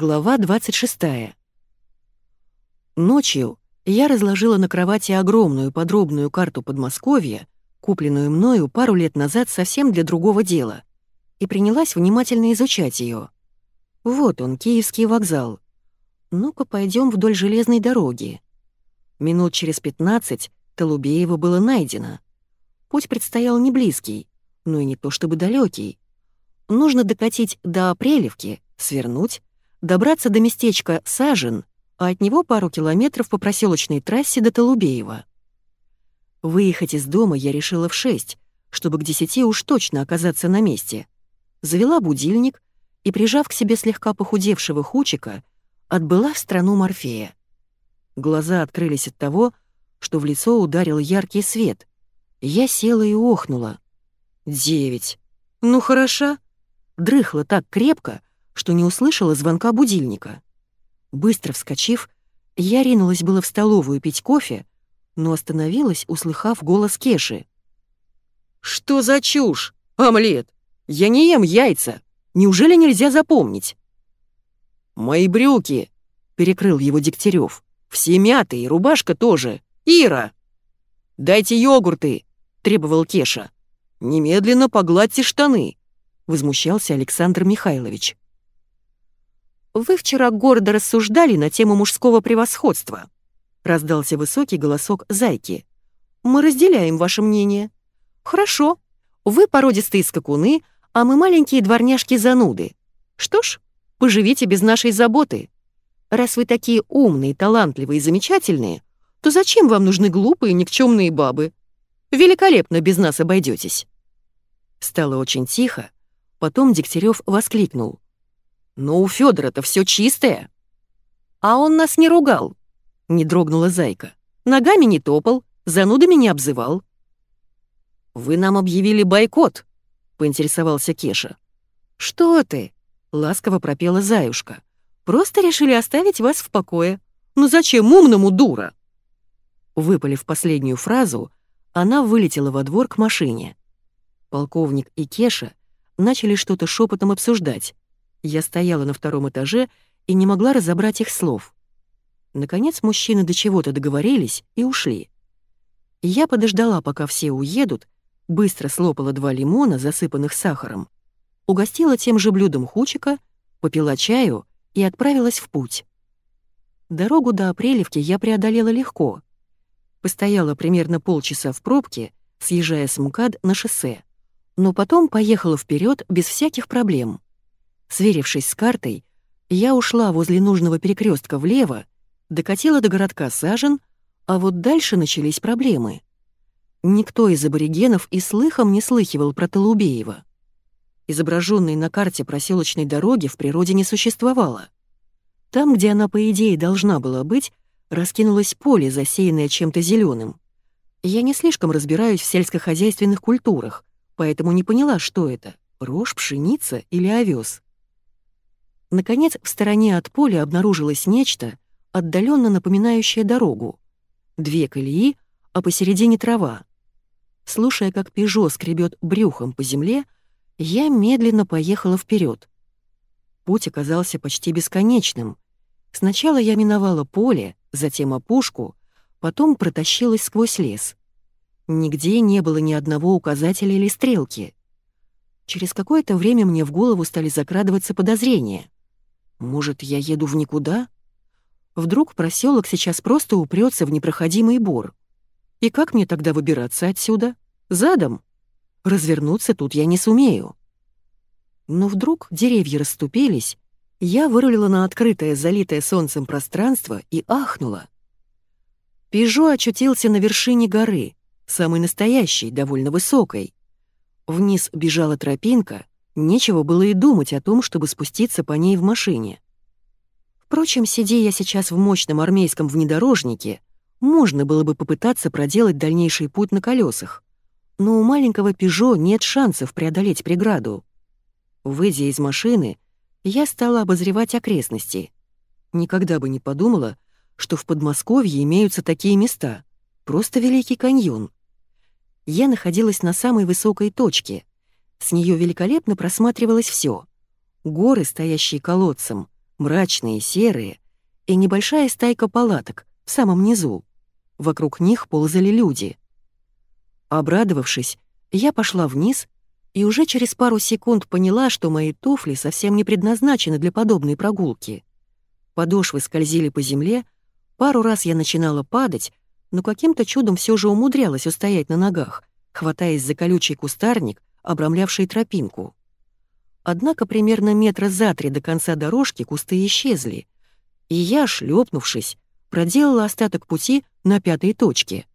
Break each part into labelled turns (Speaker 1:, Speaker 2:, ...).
Speaker 1: Глава 26. Ночью я разложила на кровати огромную подробную карту Подмосковья, купленную мною пару лет назад совсем для другого дела, и принялась внимательно изучать ее. Вот он, Киевский вокзал. Ну-ка, пойдем вдоль железной дороги. Минут через 15 Толубеево было найдено. Путь предстоял не близкий, но и не то чтобы далекий. Нужно докатить до Апрелевки, свернуть, добраться до местечка Сажен, а от него пару километров по проселочной трассе до Толубеева. Выехать из дома я решила в шесть, чтобы к десяти уж точно оказаться на месте. Завела будильник и, прижав к себе слегка похудевшего Хучика, отбыла в страну Морфея. Глаза открылись от того, что в лицо ударил яркий свет. Я села и охнула. «Девять. Ну хороша». Дрыхла так крепко, что не услышала звонка будильника. Быстро вскочив, я ринулась было в столовую пить кофе, но остановилась, услыхав голос Кеши. «Что за чушь? Омлет! Я не ем яйца! Неужели нельзя запомнить?» «Мои брюки!» — перекрыл его Дегтярев. «Все мятые, рубашка тоже. Ира!» «Дайте йогурты!» — требовал Кеша. «Немедленно погладьте штаны!» — возмущался Александр Михайлович. «Вы вчера гордо рассуждали на тему мужского превосходства», — раздался высокий голосок Зайки. «Мы разделяем ваше мнение. Хорошо, вы породистые скакуны, а мы маленькие дворняжки-зануды. Что ж, поживите без нашей заботы. Раз вы такие умные, талантливые и замечательные, то зачем вам нужны глупые, никчемные бабы? Великолепно без нас обойдетесь. Стало очень тихо, потом Дегтярев воскликнул. «Но у Федора-то все чистое». «А он нас не ругал», — не дрогнула Зайка. «Ногами не топал, занудами не обзывал». «Вы нам объявили бойкот», — поинтересовался Кеша. «Что ты?» — ласково пропела Заюшка. «Просто решили оставить вас в покое. Ну зачем умному дура?» Выпалив последнюю фразу, она вылетела во двор к машине. Полковник и Кеша начали что-то шепотом обсуждать, я стояла на втором этаже и не могла разобрать их слов. Наконец мужчины до чего-то договорились и ушли. Я подождала, пока все уедут, быстро слопала два лимона, засыпанных сахаром, угостила тем же блюдом хучика, попила чаю и отправилась в путь. Дорогу до Апрелевки я преодолела легко. Постояла примерно полчаса в пробке, съезжая с МКАД на шоссе, но потом поехала вперед без всяких проблем. Сверившись с картой, я ушла возле нужного перекрестка влево, докатила до городка Сажен, а вот дальше начались проблемы. Никто из аборигенов и слыхом не слыхивал про Толубеева. Изображенной на карте проселочной дороги в природе не существовало. Там, где она, по идее, должна была быть, раскинулось поле, засеянное чем-то зеленым. Я не слишком разбираюсь в сельскохозяйственных культурах, поэтому не поняла, что это — рожь, пшеница или овес. Наконец, в стороне от поля обнаружилось нечто, отдаленно напоминающее дорогу. Две колеи, а посередине трава. Слушая, как Пежо скребет брюхом по земле, я медленно поехала вперед. Путь оказался почти бесконечным. Сначала я миновала поле, затем опушку, потом протащилась сквозь лес. Нигде не было ни одного указателя или стрелки. Через какое-то время мне в голову стали закрадываться подозрения — может, я еду в никуда? Вдруг проселок сейчас просто упрется в непроходимый бор. И как мне тогда выбираться отсюда? Задом? Развернуться тут я не сумею. Но вдруг деревья расступились, я вырулила на открытое, залитое солнцем пространство и ахнула. Пежо очутился на вершине горы, самой настоящей, довольно высокой. Вниз бежала тропинка, Нечего было и думать о том, чтобы спуститься по ней в машине. Впрочем, сидя я сейчас в мощном армейском внедорожнике, можно было бы попытаться проделать дальнейший путь на колесах. Но у маленького «Пежо» нет шансов преодолеть преграду. Выйдя из машины, я стала обозревать окрестности. Никогда бы не подумала, что в Подмосковье имеются такие места. Просто Великий каньон. Я находилась на самой высокой точке, с нее великолепно просматривалось все: Горы, стоящие колодцем, мрачные, серые, и небольшая стайка палаток в самом низу. Вокруг них ползали люди. Обрадовавшись, я пошла вниз и уже через пару секунд поняла, что мои туфли совсем не предназначены для подобной прогулки. Подошвы скользили по земле, пару раз я начинала падать, но каким-то чудом все же умудрялась устоять на ногах, хватаясь за колючий кустарник, обрамлявший тропинку. Однако примерно метра за три до конца дорожки кусты исчезли, и я, шлепнувшись, проделала остаток пути на пятой точке.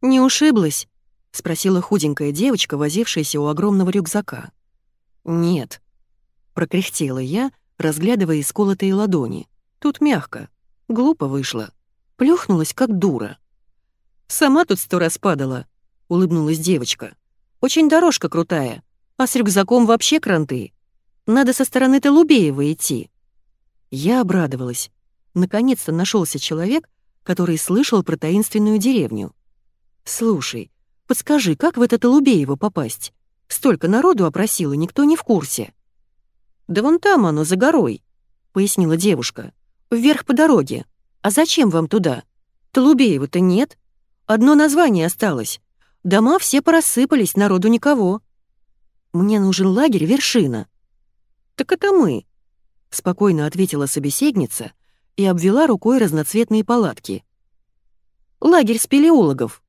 Speaker 1: «Не ушиблась?» — спросила худенькая девочка, возившаяся у огромного рюкзака. «Нет», — прокряхтела я, разглядывая исколотые ладони. «Тут мягко. Глупо вышло. Плюхнулась, как дура». «Сама тут сто раз падала», — улыбнулась девочка. «Очень дорожка крутая, а с рюкзаком вообще кранты. Надо со стороны Толубеева идти». Я обрадовалась. Наконец-то нашелся человек, который слышал про таинственную деревню. «Слушай, подскажи, как в это Толубеево попасть? Столько народу опросило, никто не в курсе». «Да вон там оно, за горой», — пояснила девушка. «Вверх по дороге. А зачем вам туда? Толубеева-то нет. Одно название осталось. Дома все порассыпались, народу никого». «Мне нужен лагерь вершина». «Так это мы», — спокойно ответила собеседница и обвела рукой разноцветные палатки. «Лагерь спелеологов».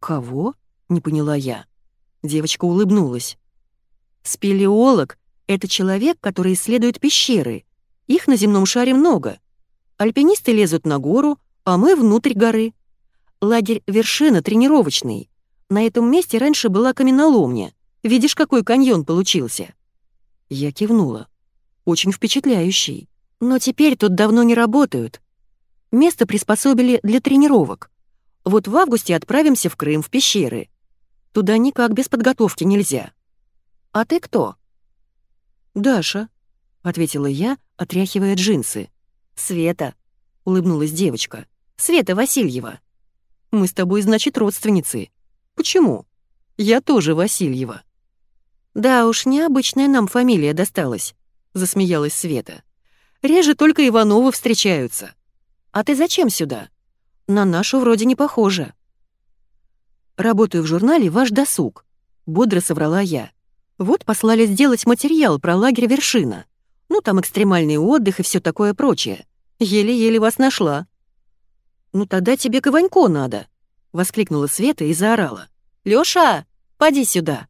Speaker 1: «Кого?» — не поняла я. Девочка улыбнулась. «Спелеолог — это человек, который исследует пещеры. Их на земном шаре много. Альпинисты лезут на гору, а мы внутрь горы. Лагерь «Вершина» тренировочный. На этом месте раньше была каменоломня. Видишь, какой каньон получился?» Я кивнула. «Очень впечатляющий. Но теперь тут давно не работают. Место приспособили для тренировок. Вот в августе отправимся в Крым, в пещеры. Туда никак без подготовки нельзя. А ты кто?» «Даша», — ответила я, отряхивая джинсы. «Света», — улыбнулась девочка. «Света Васильева». «Мы с тобой, значит, родственницы». «Почему?» «Я тоже Васильева». «Да уж, необычная нам фамилия досталась», — засмеялась Света. «Реже только Ивановы встречаются. А ты зачем сюда? На нашу вроде не похоже». «Работаю в журнале «Ваш досуг», — бодро соврала я. «Вот послали сделать материал про лагерь «Вершина». Ну, там экстремальный отдых и все такое прочее. Еле-еле вас нашла». «Ну, тогда тебе к Иванько надо», — воскликнула Света и заорала. «Лёша, поди сюда!»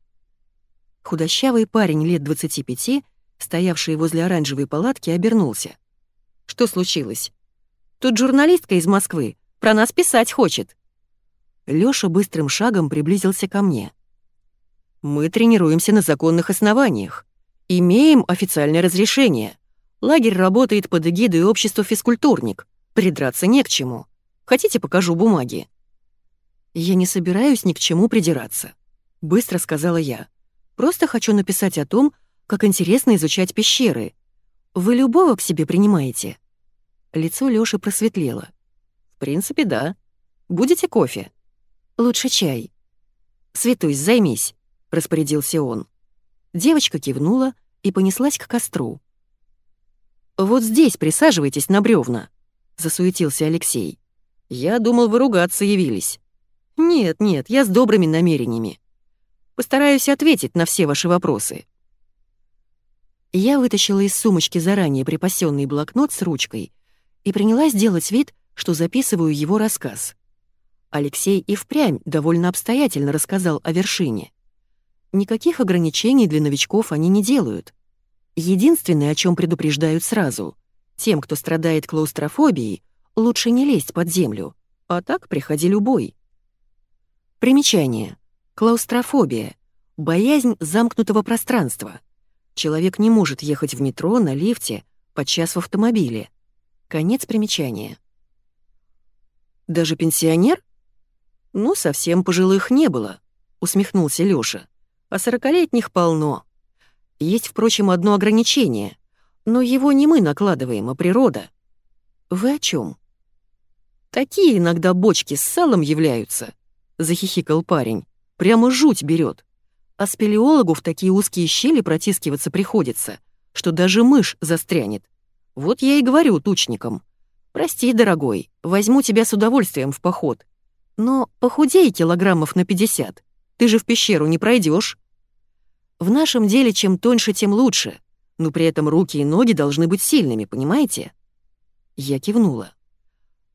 Speaker 1: Худощавый парень лет 25, стоявший возле оранжевой палатки, обернулся. «Что случилось?» «Тут журналистка из Москвы про нас писать хочет». Лёша быстрым шагом приблизился ко мне. «Мы тренируемся на законных основаниях. Имеем официальное разрешение. Лагерь работает под эгидой общества «Физкультурник». Придраться не к чему. Хотите, покажу бумаги?» «Я не собираюсь ни к чему придираться», — быстро сказала я. Просто хочу написать о том, как интересно изучать пещеры. Вы любого к себе принимаете?» Лицо Лёши просветлело. «В принципе, да. Будете кофе?» «Лучше чай». «Светусь, займись», — распорядился он. Девочка кивнула и понеслась к костру. «Вот здесь присаживайтесь на бревна», — засуетился Алексей. «Я думал, вы ругаться явились». «Нет, нет, я с добрыми намерениями. Постараюсь ответить на все ваши вопросы». Я вытащила из сумочки заранее припасенный блокнот с ручкой и принялась делать вид, что записываю его рассказ. Алексей и впрямь довольно обстоятельно рассказал о вершине. Никаких ограничений для новичков они не делают. Единственное, о чем предупреждают сразу, тем, кто страдает клаустрофобией, лучше не лезть под землю, а так приходи любой. Примечание. Клаустрофобия. Боязнь замкнутого пространства. Человек не может ехать в метро, на лифте, подчас в автомобиле. Конец примечания. «Даже пенсионер?» «Ну, совсем пожилых не было», — усмехнулся Лёша. «А сорокалетних полно. Есть, впрочем, одно ограничение, но его не мы накладываем, а природа». «Вы о чем? «Такие иногда бочки с салом являются», — захихикал парень. Прямо жуть берет. А спелеологу в такие узкие щели протискиваться приходится, что даже мышь застрянет. Вот я и говорю тучникам. Прости, дорогой, возьму тебя с удовольствием в поход. Но похудей килограммов на 50. Ты же в пещеру не пройдешь. В нашем деле чем тоньше, тем лучше. Но при этом руки и ноги должны быть сильными, понимаете? Я кивнула.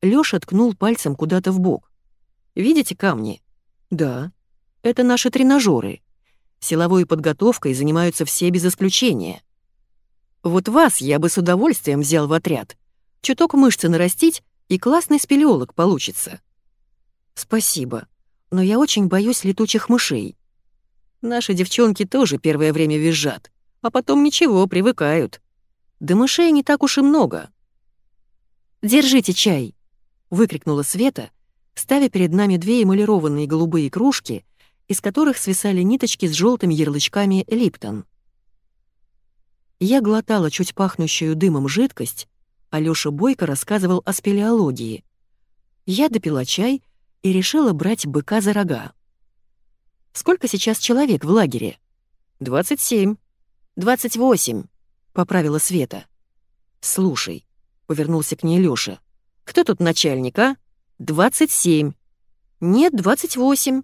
Speaker 1: Лёша ткнул пальцем куда-то в бок. Видите камни? Да. Это наши тренажеры. Силовой подготовкой занимаются все без исключения. Вот вас я бы с удовольствием взял в отряд. Чуток мышцы нарастить, и классный спелеолог получится. Спасибо, но я очень боюсь летучих мышей. Наши девчонки тоже первое время визжат, а потом ничего, привыкают. Да мышей не так уж и много. «Держите чай!» — выкрикнула Света, ставя перед нами две эмалированные голубые кружки, из которых свисали ниточки с желтыми ярлычками «Липтон». Я глотала чуть пахнущую дымом жидкость, а Лёша Бойко рассказывал о спелеологии. Я допила чай и решила брать быка за рога. «Сколько сейчас человек в лагере?» «Двадцать семь». «Двадцать восемь», — поправила Света. «Слушай», — повернулся к ней Лёша, — «кто тут начальник, а? Двадцать семь». «Нет, двадцать восемь».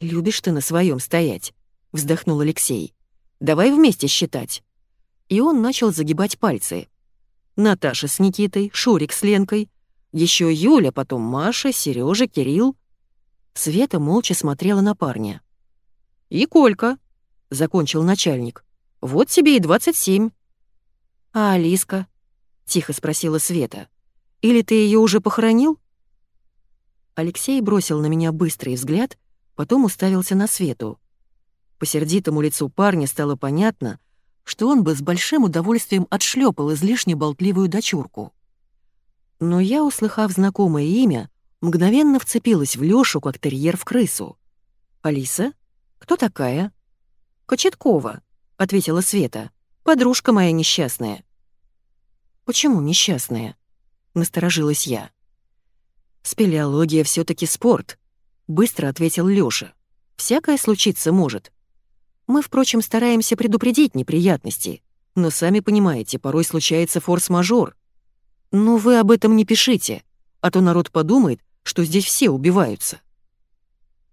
Speaker 1: «Любишь ты на своем стоять», — вздохнул Алексей. «Давай вместе считать» и он начал загибать пальцы. Наташа с Никитой, Шурик с Ленкой, еще Юля, потом Маша, Сережа, Кирилл. Света молча смотрела на парня. «И Колька», — закончил начальник. «Вот тебе и 27». «А Алиска?» — тихо спросила Света. «Или ты ее уже похоронил?» Алексей бросил на меня быстрый взгляд, потом уставился на Свету. По сердитому лицу парня стало понятно, что он бы с большим удовольствием отшлепал излишне болтливую дочурку. Но я, услыхав знакомое имя, мгновенно вцепилась в Лёшу, как терьер в крысу. «Алиса? Кто такая?» «Кочеткова», — ответила Света. «Подружка моя несчастная». «Почему несчастная?» — насторожилась я. «Спелеология все таки спорт», — быстро ответил Лёша. «Всякое случиться может. Мы, впрочем, стараемся предупредить неприятности, но сами понимаете, порой случается форс-мажор. Но вы об этом не пишите, а то народ подумает, что здесь все убиваются.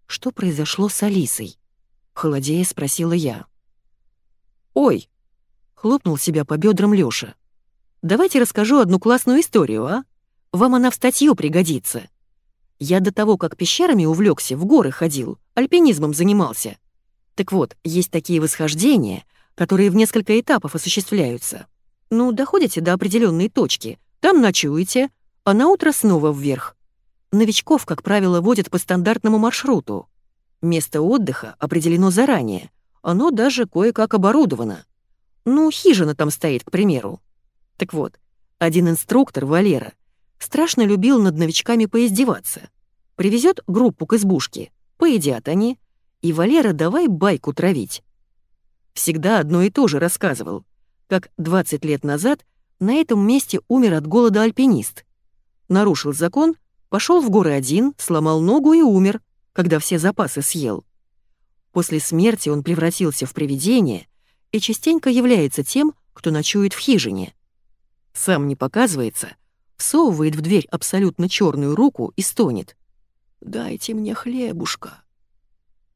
Speaker 1: Что произошло с Алисой? Холодея спросила я. «Ой!» — хлопнул себя по бедрам Лёша. «Давайте расскажу одну классную историю, а? Вам она в статью пригодится. Я до того, как пещерами увлекся, в горы ходил, альпинизмом занимался. Так вот, есть такие восхождения, которые в несколько этапов осуществляются. Ну, доходите до определенной точки, там ночуете, а на утро снова вверх. Новичков, как правило, водят по стандартному маршруту. Место отдыха определено заранее, оно даже кое-как оборудовано. Ну, хижина там стоит, к примеру. Так вот, один инструктор, Валера, страшно любил над новичками поиздеваться. Привезет группу к избушке, поедят они, и Валера давай байку травить. Всегда одно и то же рассказывал, как 20 лет назад на этом месте умер от голода альпинист. Нарушил закон, пошел в горы один, сломал ногу и умер, когда все запасы съел. После смерти он превратился в привидение и частенько является тем, кто ночует в хижине. Сам не показывается, всовывает в дверь абсолютно черную руку и стонет. «Дайте мне хлебушка».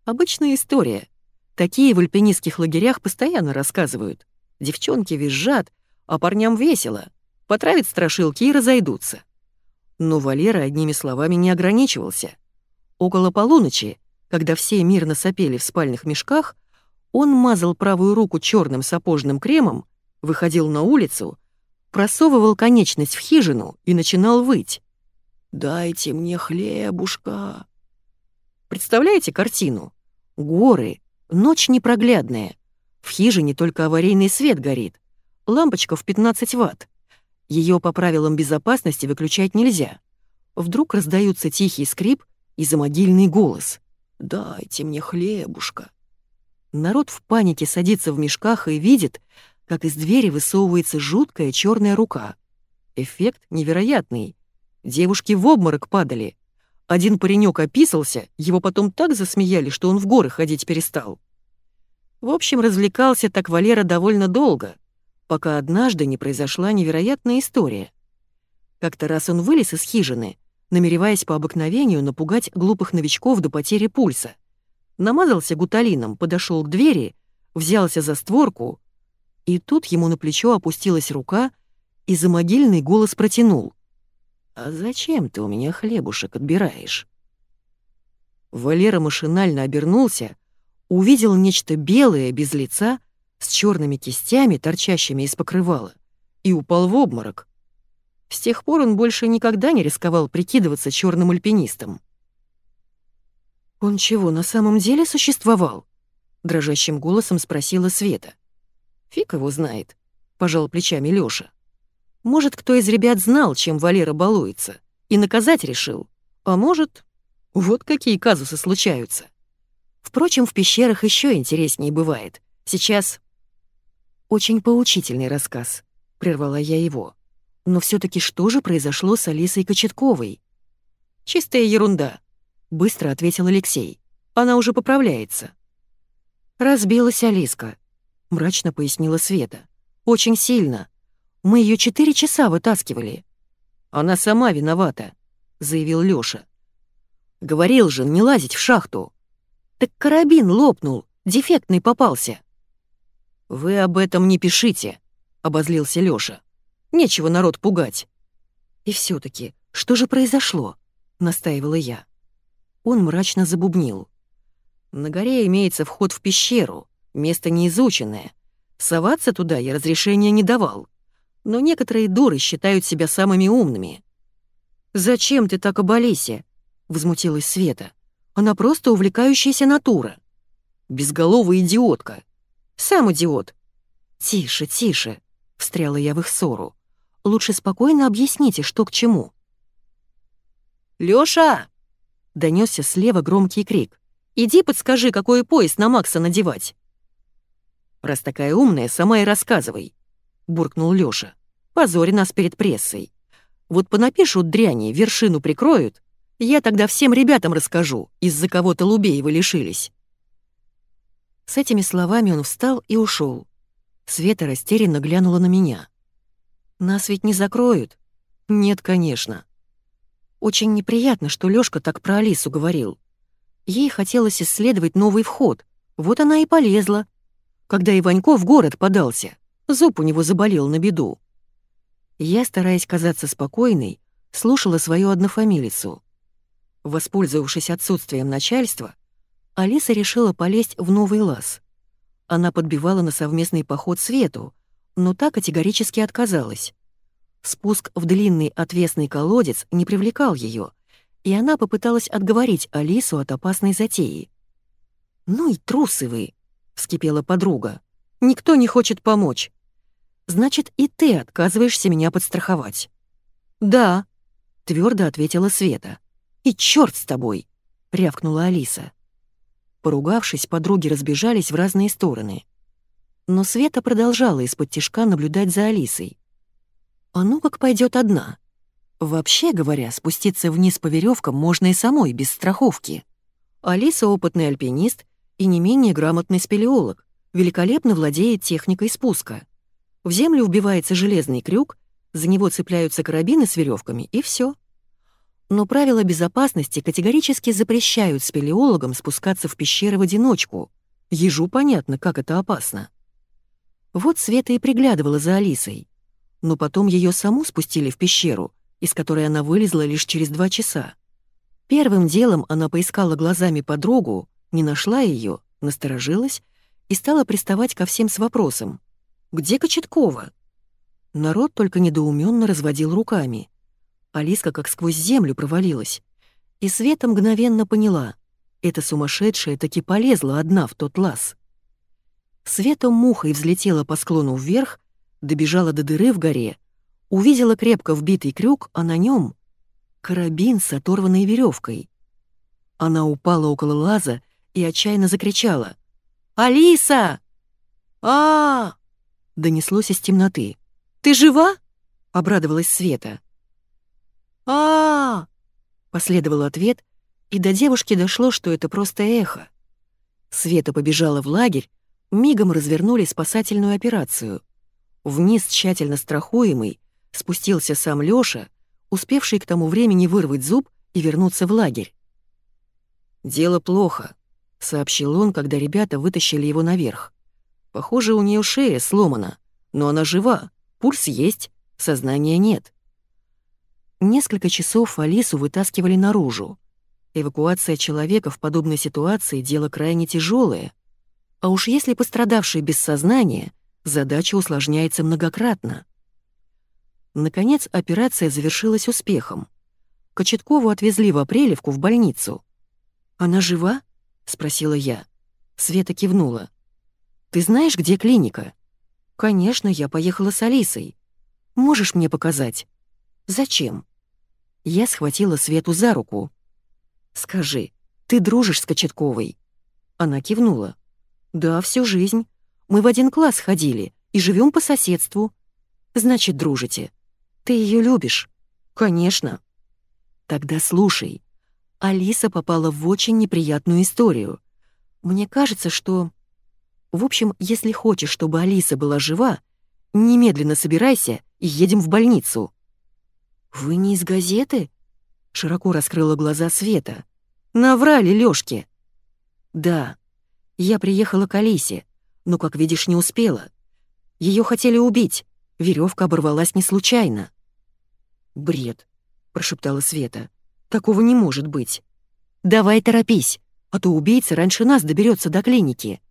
Speaker 1: Обычная история. Такие в альпинистских лагерях постоянно рассказывают. Девчонки визжат, а парням весело. Потравят страшилки и разойдутся. Но Валера одними словами не ограничивался. Около полуночи, когда все мирно сопели в спальных мешках, он мазал правую руку черным сапожным кремом, выходил на улицу, просовывал конечность в хижину и начинал выть. «Дайте мне хлебушка!» Представляете картину? Горы, ночь непроглядная. В хижине только аварийный свет горит. Лампочка в 15 ватт. Ее по правилам безопасности выключать нельзя. Вдруг раздаются тихий скрип и замогильный голос. «Дайте мне хлебушка». Народ в панике садится в мешках и видит, как из двери высовывается жуткая черная рука. Эффект невероятный. Девушки в обморок падали. Один паренек описался, его потом так засмеяли, что он в горы ходить перестал. В общем, развлекался так Валера довольно долго, пока однажды не произошла невероятная история. Как-то раз он вылез из хижины, намереваясь по обыкновению напугать глупых новичков до потери пульса. Намазался гуталином, подошел к двери, взялся за створку, и тут ему на плечо опустилась рука, и за могильный голос протянул. «А зачем ты у меня хлебушек отбираешь?» Валера машинально обернулся, увидел нечто белое, без лица, с черными кистями, торчащими из покрывала, и упал в обморок. С тех пор он больше никогда не рисковал прикидываться черным альпинистом. «Он чего, на самом деле существовал?» — дрожащим голосом спросила Света. «Фиг его знает», — пожал плечами Лёша. «Может, кто из ребят знал, чем Валера балуется, и наказать решил, а может, вот какие казусы случаются. Впрочем, в пещерах еще интереснее бывает. Сейчас очень поучительный рассказ, прервала я его. Но все таки что же произошло с Алисой Кочетковой? Чистая ерунда, быстро ответил Алексей. Она уже поправляется. Разбилась Алиска, мрачно пояснила Света. Очень сильно. Мы ее четыре часа вытаскивали. Она сама виновата, заявил Лёша. Говорил же, не лазить в шахту. Так карабин лопнул, дефектный попался. Вы об этом не пишите, обозлился Лёша. Нечего народ пугать. И все таки что же произошло? настаивала я. Он мрачно забубнил. На горе имеется вход в пещеру, место неизученное. Соваться туда я разрешения не давал. Но некоторые дуры считают себя самыми умными. «Зачем ты так об Олесе?» возмутилась Света. «Она просто увлекающаяся натура». «Безголовая идиотка». «Сам идиот». «Тише, тише», — встряла я в их ссору. «Лучше спокойно объясните, что к чему». «Лёша!» — донёсся слева громкий крик. «Иди подскажи, какой пояс на Макса надевать». «Раз такая умная, сама и рассказывай», — буркнул Лёша. «Позори нас перед прессой. Вот понапишут дряни, вершину прикроют, я тогда всем ребятам расскажу, из-за кого Толубеева лишились». С этими словами он встал и ушел. Света растерянно глянула на меня. «Нас ведь не закроют?» «Нет, конечно». Очень неприятно, что Лёшка так про Алису говорил. Ей хотелось исследовать новый вход, вот она и полезла. Когда Иванько в город подался, зуб у него заболел на беду. Я, стараясь казаться спокойной, слушала свою однофамилицу. Воспользовавшись отсутствием начальства, Алиса решила полезть в новый лаз. Она подбивала на совместный поход Свету, но та категорически отказалась. Спуск в длинный отвесный колодец не привлекал ее, и она попыталась отговорить Алису от опасной затеи. «Ну и трусы вы!» — вскипела подруга. «Никто не хочет помочь. Значит, и ты отказываешься меня подстраховать». «Да», — твердо ответила Света. «И черт с тобой!» — рявкнула Алиса. Поругавшись, подруги разбежались в разные стороны. Но Света продолжала из-под тишка наблюдать за Алисой. А ну как пойдет одна. Вообще говоря, спуститься вниз по веревкам можно и самой, без страховки. Алиса — опытный альпинист и не менее грамотный спелеолог, великолепно владеет техникой спуска. В землю вбивается железный крюк, за него цепляются карабины с веревками, и все но правила безопасности категорически запрещают спелеологам спускаться в пещеры в одиночку. Ежу понятно, как это опасно. Вот Света и приглядывала за Алисой. Но потом ее саму спустили в пещеру, из которой она вылезла лишь через два часа. Первым делом она поискала глазами подругу, не нашла ее, насторожилась и стала приставать ко всем с вопросом. «Где Кочеткова?» Народ только недоуменно разводил руками. Алиска как сквозь землю провалилась. И Света мгновенно поняла. Эта сумасшедшая таки полезла одна в тот лаз. Света мухой взлетела по склону вверх, добежала до дыры в горе, увидела крепко вбитый крюк, а на нем карабин с оторванной веревкой. Она упала около лаза и отчаянно закричала. «Алиса!» а, -а, -а донеслось из темноты. «Ты жива?» — обрадовалась Света а, Последовал ответ, и до девушки дошло, что это просто эхо. Света побежала в лагерь, мигом развернули спасательную операцию. Вниз тщательно страхуемый спустился сам Лёша, успевший к тому времени вырвать зуб и вернуться в лагерь. «Дело плохо», — сообщил он, когда ребята вытащили его наверх. «Похоже, у нее шея сломана, но она жива, пульс есть, сознания нет». Несколько часов Алису вытаскивали наружу. Эвакуация человека в подобной ситуации — дело крайне тяжелое. А уж если пострадавший без сознания, задача усложняется многократно. Наконец, операция завершилась успехом. Кочеткову отвезли в Апрелевку в больницу. «Она жива?» — спросила я. Света кивнула. «Ты знаешь, где клиника?» «Конечно, я поехала с Алисой. Можешь мне показать?» «Зачем?» Я схватила Свету за руку. «Скажи, ты дружишь с Кочетковой?» Она кивнула. «Да, всю жизнь. Мы в один класс ходили и живем по соседству. Значит, дружите. Ты ее любишь?» «Конечно». «Тогда слушай. Алиса попала в очень неприятную историю. Мне кажется, что... В общем, если хочешь, чтобы Алиса была жива, немедленно собирайся и едем в больницу». «Вы не из газеты?» Широко раскрыла глаза Света. «Наврали Лёшке!» «Да. Я приехала к Алисе, но, как видишь, не успела. Ее хотели убить. Веревка оборвалась не случайно». «Бред», — прошептала Света. «Такого не может быть. Давай торопись, а то убийца раньше нас доберется до клиники».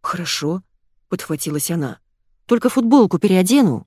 Speaker 1: «Хорошо», — подхватилась она. «Только футболку переодену».